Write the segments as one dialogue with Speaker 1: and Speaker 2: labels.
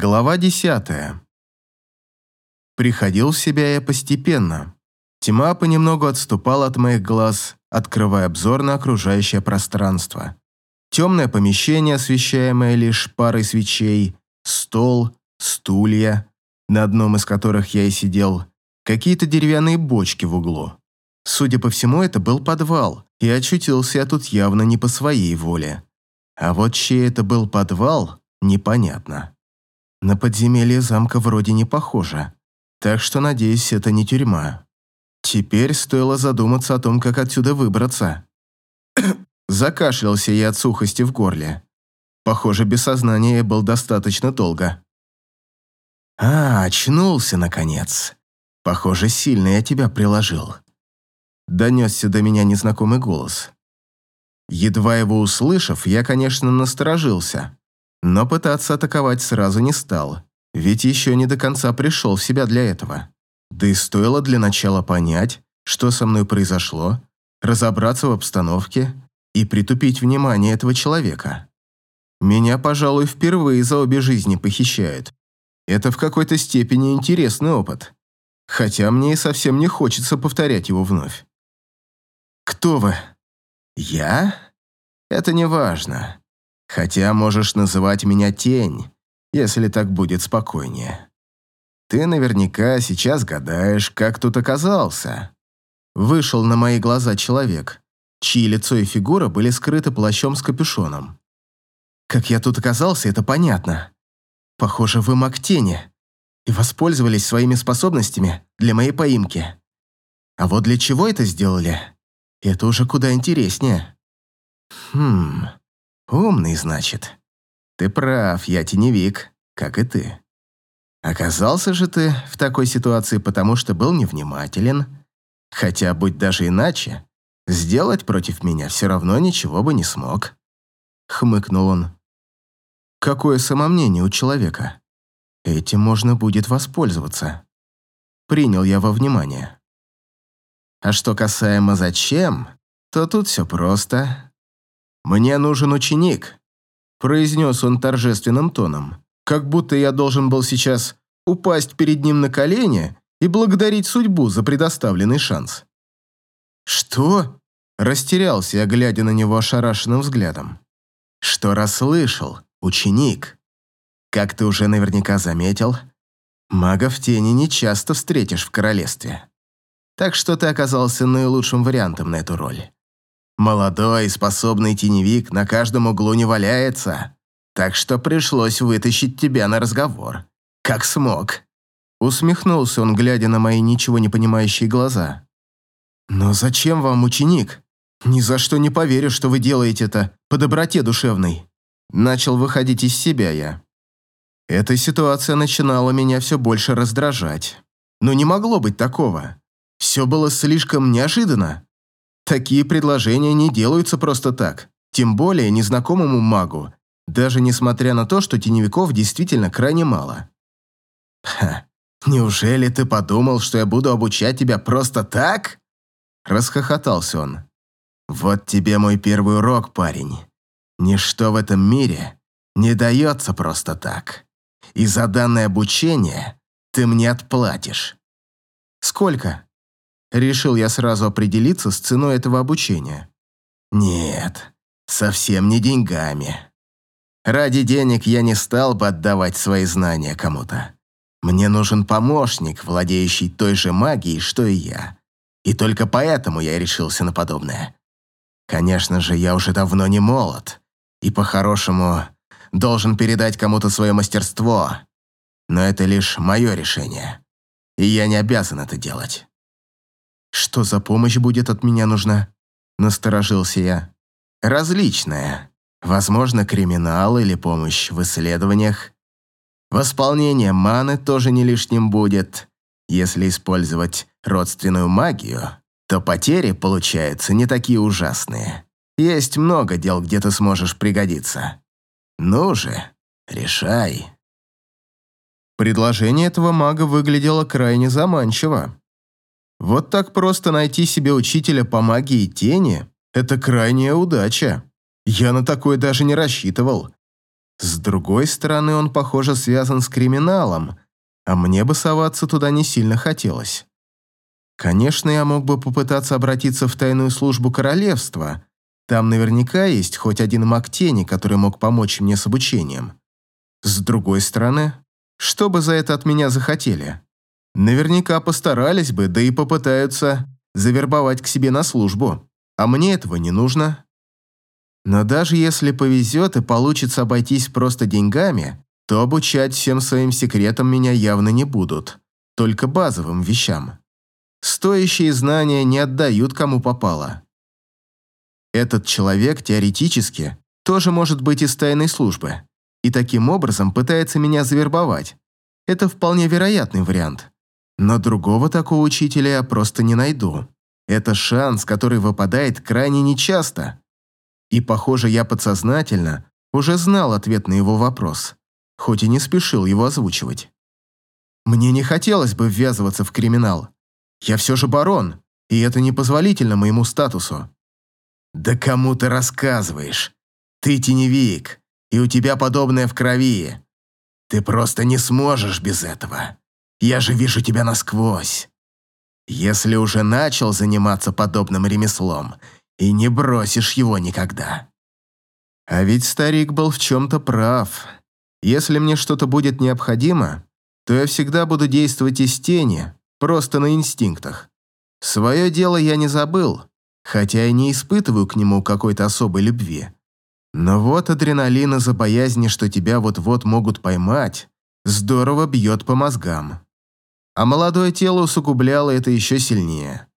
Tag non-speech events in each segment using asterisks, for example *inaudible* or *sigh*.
Speaker 1: Глава десятая. Приходил в себя я постепенно. Тьма понемногу отступала от моих глаз, открывая обзор на окружающее пространство. Темное помещение, освещаемое лишь парой свечей, стол, стулья, на одном из которых я и сидел, какие-то деревянные бочки в углу. Судя по всему, это был подвал, и очутился я тут явно не по своей воле. А вот чей это был подвал, непонятно. На подземелье замка вроде не похоже, так что, надеюсь, это не тюрьма. Теперь стоило задуматься о том, как отсюда выбраться. *coughs* Закашлялся я от сухости в горле. Похоже, без сознания я был достаточно долго. «А, очнулся, наконец. Похоже, сильно я тебя приложил». Донесся до меня незнакомый голос. Едва его услышав, я, конечно, насторожился но пытаться атаковать сразу не стал, ведь еще не до конца пришел в себя для этого. Да и стоило для начала понять, что со мной произошло, разобраться в обстановке и притупить внимание этого человека. Меня, пожалуй, впервые за обе жизни похищают. Это в какой-то степени интересный опыт, хотя мне и совсем не хочется повторять его вновь. «Кто вы?» «Я?» «Это не важно. Хотя можешь называть меня Тень, если так будет спокойнее. Ты наверняка сейчас гадаешь, как тут оказался. Вышел на мои глаза человек, чьи лицо и фигура были скрыты плащом с капюшоном. Как я тут оказался, это понятно. Похоже, вы маг тени и воспользовались своими способностями для моей поимки. А вот для чего это сделали, это уже куда интереснее. Хм... Умный, значит. Ты прав, я теневик, как и ты. Оказался же ты в такой ситуации, потому что был невнимателен. Хотя, будь даже иначе, сделать против меня все равно ничего бы не смог. Хмыкнул он. Какое самомнение у человека. Этим можно будет воспользоваться. Принял я во внимание. А что касаемо зачем, то тут все просто. «Мне нужен ученик», – произнес он торжественным тоном, как будто я должен был сейчас упасть перед ним на колени и благодарить судьбу за предоставленный шанс. «Что?» – растерялся я, глядя на него ошарашенным взглядом. «Что расслышал, ученик? Как ты уже наверняка заметил, мага в тени не часто встретишь в королевстве. Так что ты оказался наилучшим вариантом на эту роль. Молодой и способный теневик на каждом углу не валяется, так что пришлось вытащить тебя на разговор. Как смог». Усмехнулся он, глядя на мои ничего не понимающие глаза. «Но зачем вам, ученик? Ни за что не поверю, что вы делаете это по доброте душевной». Начал выходить из себя я. Эта ситуация начинала меня все больше раздражать. Но не могло быть такого. Все было слишком неожиданно. Такие предложения не делаются просто так, тем более незнакомому магу, даже несмотря на то, что теневиков действительно крайне мало. «Ха, неужели ты подумал, что я буду обучать тебя просто так?» Расхохотался он. «Вот тебе мой первый урок, парень. Ничто в этом мире не дается просто так. И за данное обучение ты мне отплатишь». «Сколько?» Решил я сразу определиться с ценой этого обучения. Нет, совсем не деньгами. Ради денег я не стал бы отдавать свои знания кому-то. Мне нужен помощник, владеющий той же магией, что и я. И только поэтому я решился на подобное. Конечно же, я уже давно не молод, и по-хорошему должен передать кому-то свое мастерство, но это лишь мое решение, и я не обязан это делать. «Что за помощь будет от меня нужна?» – насторожился я. «Различная. Возможно, криминал или помощь в исследованиях. Восполнение маны тоже не лишним будет. Если использовать родственную магию, то потери, получаются, не такие ужасные. Есть много дел, где ты сможешь пригодиться. Ну же, решай». Предложение этого мага выглядело крайне заманчиво. Вот так просто найти себе учителя по магии тени – это крайняя удача. Я на такое даже не рассчитывал. С другой стороны, он, похоже, связан с криминалом, а мне бы соваться туда не сильно хотелось. Конечно, я мог бы попытаться обратиться в тайную службу королевства. Там наверняка есть хоть один маг тени, который мог помочь мне с обучением. С другой стороны, что бы за это от меня захотели? Наверняка постарались бы, да и попытаются завербовать к себе на службу. А мне этого не нужно. Но даже если повезет и получится обойтись просто деньгами, то обучать всем своим секретам меня явно не будут, только базовым вещам. Стоящие знания не отдают кому попало. Этот человек теоретически тоже может быть из тайной службы и таким образом пытается меня завербовать. Это вполне вероятный вариант. Но другого такого учителя я просто не найду. Это шанс, который выпадает крайне нечасто. И, похоже, я подсознательно уже знал ответ на его вопрос, хоть и не спешил его озвучивать. Мне не хотелось бы ввязываться в криминал. Я все же барон, и это непозволительно моему статусу. «Да кому ты рассказываешь? Ты теневик, и у тебя подобное в крови. Ты просто не сможешь без этого. Я же вижу тебя насквозь. Если уже начал заниматься подобным ремеслом, и не бросишь его никогда. А ведь старик был в чем-то прав. Если мне что-то будет необходимо, то я всегда буду действовать из тени, просто на инстинктах. Свое дело я не забыл, хотя и не испытываю к нему какой-то особой любви. Но вот адреналин из-за боязни, что тебя вот-вот могут поймать, здорово бьет по мозгам. А молодое тело усугубляло это еще сильнее.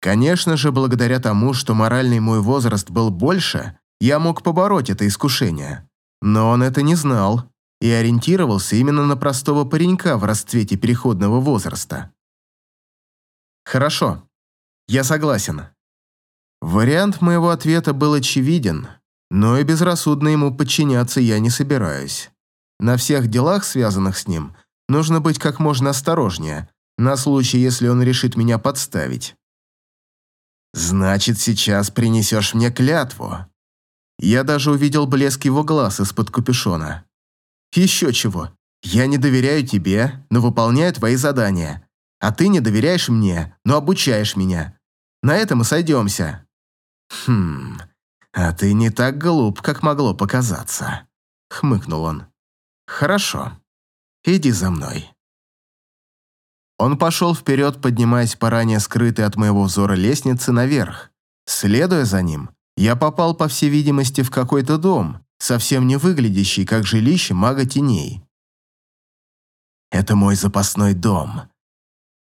Speaker 1: Конечно же, благодаря тому, что моральный мой возраст был больше, я мог побороть это искушение. Но он это не знал и ориентировался именно на простого паренька в расцвете переходного возраста. «Хорошо, я согласен». Вариант моего ответа был очевиден, но и безрассудно ему подчиняться я не собираюсь. На всех делах, связанных с ним, нужно быть как можно осторожнее, на случай, если он решит меня подставить. «Значит, сейчас принесешь мне клятву». Я даже увидел блеск его глаз из-под капюшона. «Еще чего. Я не доверяю тебе, но выполняю твои задания. А ты не доверяешь мне, но обучаешь меня. На этом мы сойдемся». «Хм, а ты не так глуп, как могло показаться», — хмыкнул он. «Хорошо. Иди за мной». Он пошел вперед, поднимаясь по ранее скрытой от моего взора лестнице наверх. Следуя за ним, я попал, по всей видимости, в какой-то дом, совсем не выглядящий как жилище мага теней. «Это мой запасной дом.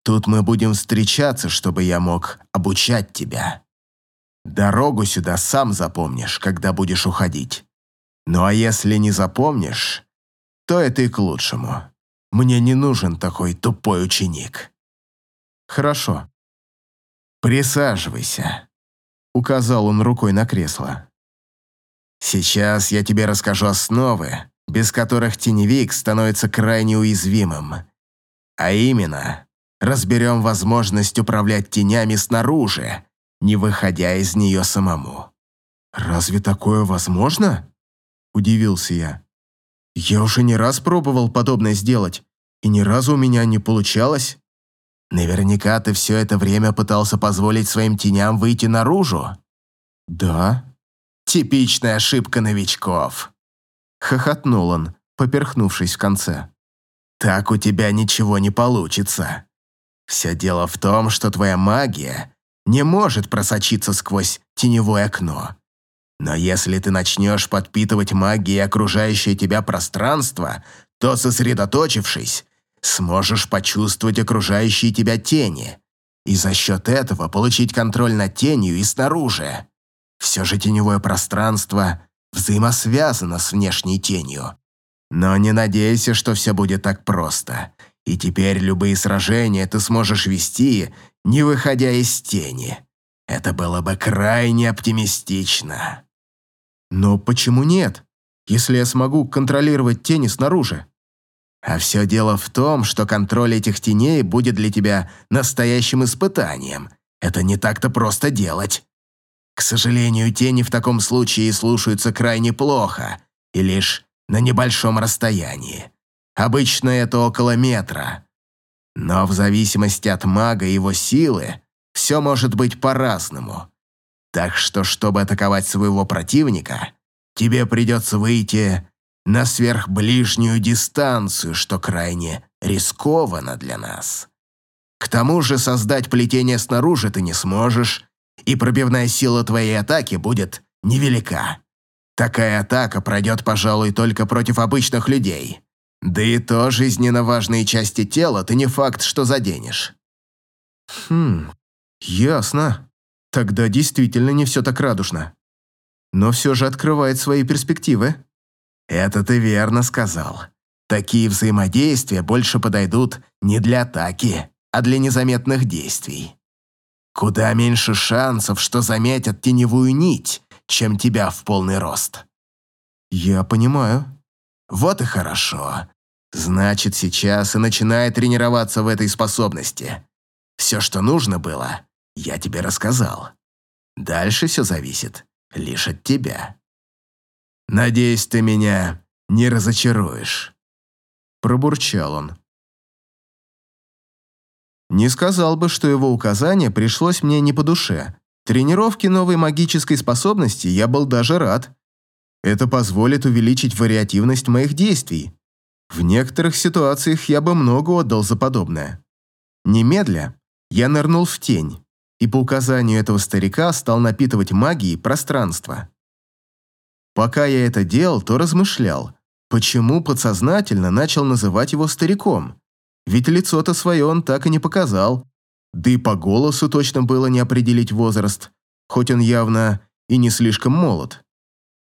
Speaker 1: Тут мы будем встречаться, чтобы я мог обучать тебя. Дорогу сюда сам запомнишь, когда будешь уходить. Ну а если не запомнишь, то это и к лучшему». Мне не нужен такой тупой ученик. Хорошо. Присаживайся, указал он рукой на кресло. Сейчас я тебе расскажу основы, без которых теневик становится крайне уязвимым. А именно, разберем возможность управлять тенями снаружи, не выходя из нее самому. «Разве такое возможно?» – удивился я. Я уже не раз пробовал подобное сделать, и ни разу у меня не получалось. Наверняка ты все это время пытался позволить своим теням выйти наружу. Да. Типичная ошибка новичков. Хохотнул он, поперхнувшись в конце. Так у тебя ничего не получится. Все дело в том, что твоя магия не может просочиться сквозь теневое окно. Но если ты начнешь подпитывать магией окружающее тебя пространство, то, сосредоточившись, сможешь почувствовать окружающие тебя тени и за счет этого получить контроль над тенью и снаружи. Все же теневое пространство взаимосвязано с внешней тенью. Но не надейся, что все будет так просто, и теперь любые сражения ты сможешь вести, не выходя из тени. Это было бы крайне оптимистично. Но почему нет, если я смогу контролировать тени снаружи? А все дело в том, что контроль этих теней будет для тебя настоящим испытанием. Это не так-то просто делать. К сожалению, тени в таком случае слушаются крайне плохо, и лишь на небольшом расстоянии. Обычно это около метра. Но в зависимости от мага и его силы, все может быть по-разному. Так что, чтобы атаковать своего противника, тебе придется выйти на сверхближнюю дистанцию, что крайне рискованно для нас. К тому же создать плетение снаружи ты не сможешь, и пробивная сила твоей атаки будет невелика. Такая атака пройдет, пожалуй, только против обычных людей. Да и то жизненно важные части тела ты не факт, что заденешь.
Speaker 2: Хм, ясно. Тогда действительно не все так радужно. Но все же открывает свои перспективы.
Speaker 1: Это ты верно сказал. Такие взаимодействия больше подойдут не для атаки, а для незаметных действий. Куда меньше шансов, что заметят теневую нить, чем тебя в полный рост.
Speaker 2: Я понимаю.
Speaker 1: Вот и хорошо. Значит, сейчас и начинай тренироваться в этой способности. Все, что нужно было, я тебе рассказал. Дальше все зависит лишь от тебя. Надеюсь, ты меня не разочаруешь.
Speaker 2: Пробурчал он. Не сказал бы, что его указание пришлось мне не по душе. Тренировки новой магической способности я был даже рад. Это позволит увеличить вариативность моих действий. В некоторых ситуациях я бы много отдал за подобное. Немедля я нырнул в тень и по указанию этого старика стал напитывать магией пространство. Пока я это делал, то размышлял, почему подсознательно начал называть его стариком. Ведь лицо-то свое он так и не показал, да и по голосу точно было не определить возраст, хоть он явно и не слишком молод.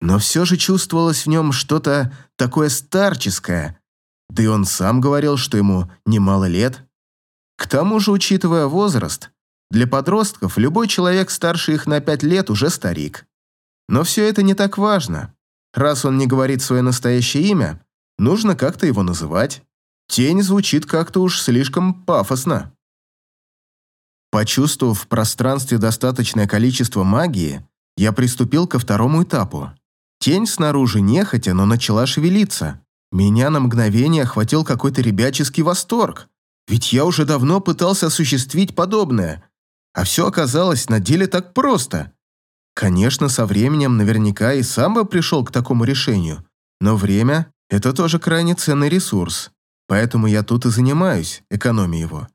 Speaker 2: Но все же чувствовалось в нем что-то такое старческое, да и он сам говорил, что ему немало лет. К тому же, учитывая возраст, для подростков любой человек старше их на пять лет уже старик. Но все это не так важно. Раз он не говорит свое настоящее имя, нужно как-то его называть. Тень звучит как-то уж слишком пафосно. Почувствовав в пространстве достаточное количество магии, я приступил ко второму этапу. Тень снаружи нехотя, но начала шевелиться. Меня на мгновение охватил какой-то ребяческий восторг, ведь я уже давно пытался осуществить подобное, а все оказалось на деле так просто. Конечно, со временем наверняка и сам бы пришел к такому решению, но время – это тоже крайне ценный ресурс, поэтому я тут и занимаюсь экономией его.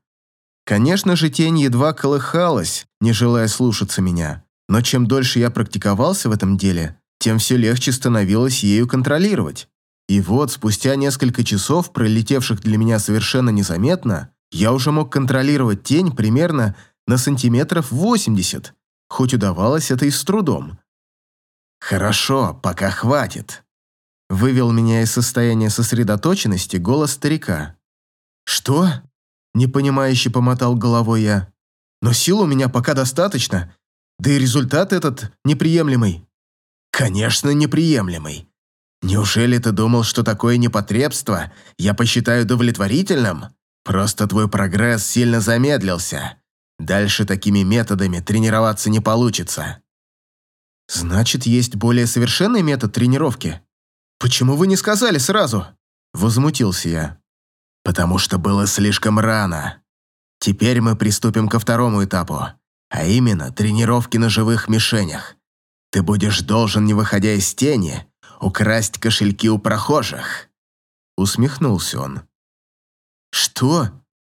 Speaker 2: Конечно же, тень едва колыхалась, не желая слушаться меня, но чем дольше я практиковался в этом деле, тем все легче становилось ею контролировать. И вот, спустя несколько часов, пролетевших для меня совершенно незаметно, я уже мог контролировать тень примерно на сантиметров 80, хоть удавалось это и с трудом.
Speaker 1: «Хорошо, пока хватит», —
Speaker 2: вывел меня из состояния сосредоточенности голос старика. «Что?» Непонимающе помотал головой я. Но сил у меня пока достаточно, да и результат этот неприемлемый.
Speaker 1: Конечно, неприемлемый. Неужели ты думал, что такое непотребство я посчитаю удовлетворительным? Просто твой прогресс сильно замедлился. Дальше такими методами тренироваться не получится.
Speaker 2: Значит, есть более совершенный метод тренировки? Почему вы не сказали сразу? Возмутился я
Speaker 1: потому что было слишком рано. Теперь мы приступим ко второму этапу, а именно тренировки на живых мишенях. Ты будешь должен, не выходя из тени, украсть кошельки у прохожих».
Speaker 2: Усмехнулся он. «Что?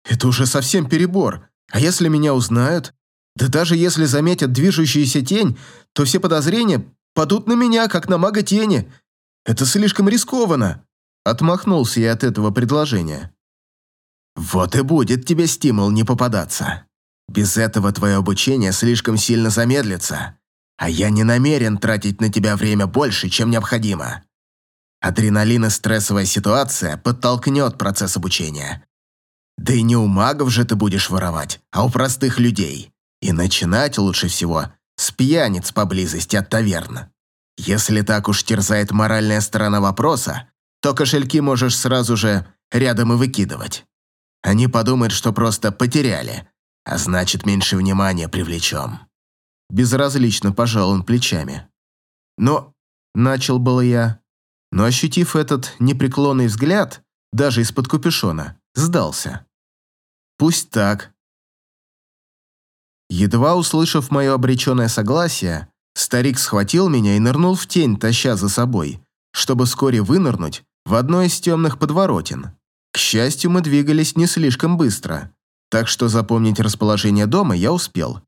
Speaker 2: Это уже совсем перебор. А если меня узнают? Да даже если заметят движущуюся тень, то все подозрения падут на меня, как на мага тени. Это слишком рискованно». Отмахнулся я от этого предложения.
Speaker 1: Вот и будет тебе стимул не попадаться. Без этого твое обучение слишком сильно замедлится, а я не намерен тратить на тебя время больше, чем необходимо. Адреналин и стрессовая ситуация подтолкнет процесс обучения. Да и не у магов же ты будешь воровать, а у простых людей. И начинать лучше всего с пьяниц поблизости от таверн. Если так уж терзает моральная сторона вопроса, то кошельки можешь сразу же рядом и выкидывать. Они подумают, что просто потеряли, а значит, меньше внимания привлечем».
Speaker 2: Безразлично пожал он плечами. «Но...» — начал было я.
Speaker 1: но ощутив этот непреклонный взгляд, даже из-под капюшона, сдался. Пусть так. Едва услышав мое обреченное согласие, старик схватил меня и нырнул в тень, таща за собой, чтобы вскоре вынырнуть в одной из темных подворотен. К счастью, мы двигались не слишком быстро, так что запомнить расположение дома я успел.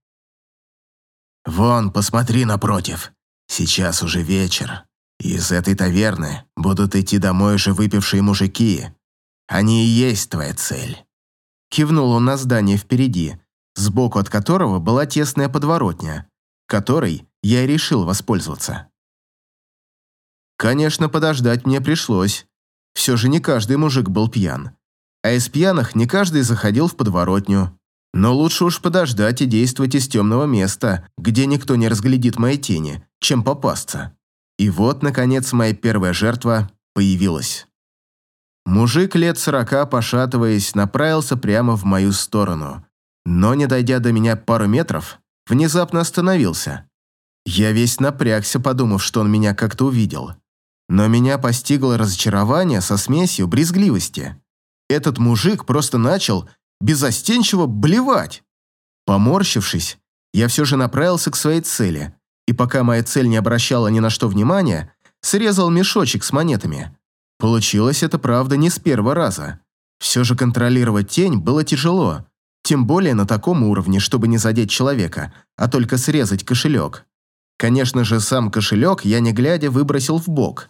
Speaker 1: «Вон, посмотри напротив. Сейчас уже вечер. Из этой таверны будут идти домой уже выпившие мужики. Они и есть твоя цель». Кивнул он на здание впереди, сбоку от которого была тесная подворотня, которой я и решил воспользоваться. Конечно, подождать мне пришлось. Все же не каждый мужик был пьян. А из пьяных не каждый заходил в подворотню. Но лучше уж подождать и действовать из темного места, где никто не разглядит мои тени, чем попасться. И вот, наконец, моя первая жертва появилась. Мужик лет сорока, пошатываясь, направился прямо в мою сторону. Но, не дойдя до меня пару метров, внезапно остановился. Я весь напрягся, подумав, что он меня как-то увидел. Но меня постигло разочарование со смесью брезгливости. Этот мужик просто начал безостенчиво блевать. Поморщившись, я все же направился к своей цели, и пока моя цель не обращала ни на что внимания, срезал мешочек с монетами. Получилось это, правда, не с первого раза. Все же контролировать тень было тяжело, тем более на таком уровне, чтобы не задеть человека, а только срезать кошелек. Конечно же, сам кошелек я не глядя выбросил в бок.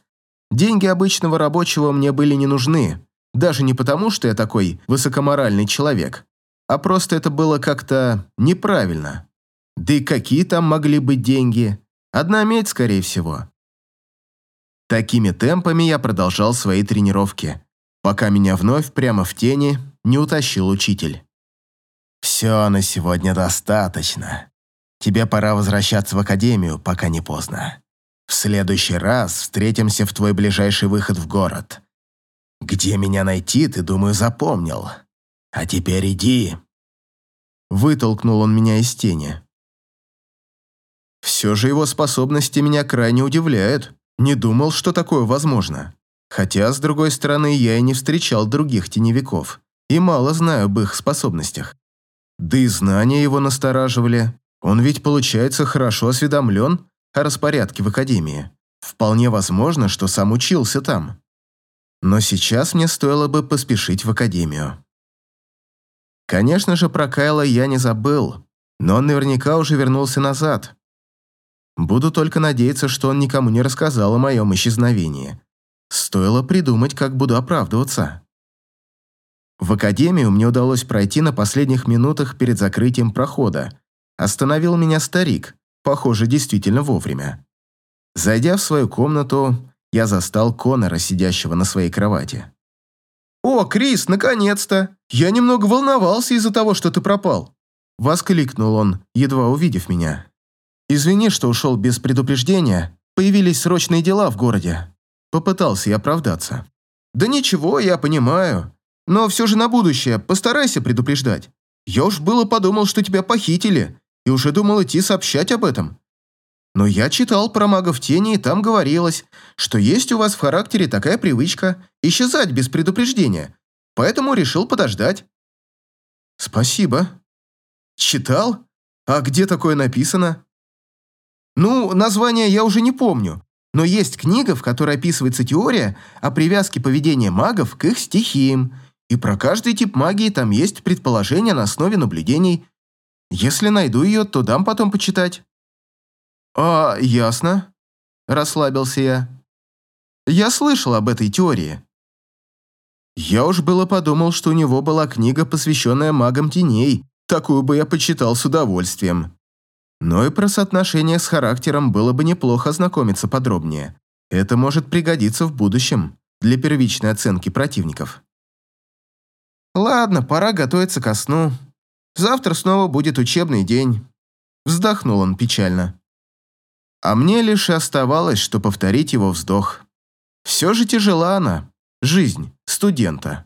Speaker 1: Деньги обычного рабочего мне были не нужны, даже не потому, что я такой высокоморальный человек, а просто это было как-то неправильно. Да и какие там могли быть деньги? Одна медь, скорее всего. Такими темпами я продолжал свои тренировки, пока меня вновь прямо в тени не утащил учитель. «Все на сегодня достаточно. Тебе пора возвращаться в академию, пока не поздно. В следующий раз встретимся в твой ближайший выход в город. Где меня найти, ты, думаю, запомнил. А теперь иди». Вытолкнул он меня из тени. Все же его способности меня крайне удивляют. Не думал, что такое возможно. Хотя, с другой стороны, я и не встречал других теневиков, и мало знаю об их способностях. Да и знания его настораживали. Он ведь, получается, хорошо осведомлен о распорядке в Академии. Вполне возможно, что сам учился там. Но сейчас мне стоило бы поспешить в Академию. Конечно же, про Кайла я не забыл, но он наверняка уже вернулся назад. Буду только надеяться, что он никому не рассказал о моем исчезновении. Стоило придумать, как буду оправдываться. В академию мне удалось пройти на последних минутах перед закрытием прохода. Остановил меня старик, похоже, действительно вовремя. Зайдя в свою комнату, я застал Конора, сидящего на своей кровати. «О, Крис, наконец-то! Я немного волновался из-за того, что ты пропал!» Воскликнул он, едва увидев меня. «Извини, что ушел без предупреждения. Появились срочные дела в городе». Попытался я оправдаться. «Да ничего, я понимаю. Но все же на будущее постарайся предупреждать. Я уж было подумал, что тебя похитили, и уже думал идти сообщать об этом. Но я читал про магов тени, и там говорилось, что есть у вас в характере такая привычка исчезать без предупреждения, поэтому решил подождать». «Спасибо». «Читал? А где такое написано?» Ну, название я уже не помню, но есть книга, в которой описывается теория о привязке поведения магов к их стихиям, и про каждый тип магии там есть предположение на основе наблюдений. Если найду ее, то дам потом почитать». «А, ясно», – расслабился я. «Я слышал об этой теории». Я уж было подумал, что у него была книга, посвященная магам теней, такую бы я почитал с удовольствием. Но и про соотношение с характером было бы неплохо ознакомиться подробнее. Это может пригодиться в будущем для первичной оценки противников. Ладно, пора готовиться ко сну. Завтра снова будет учебный день. Вздохнул он печально. А мне лишь оставалось, что повторить его вздох. Все же тяжела она, жизнь студента.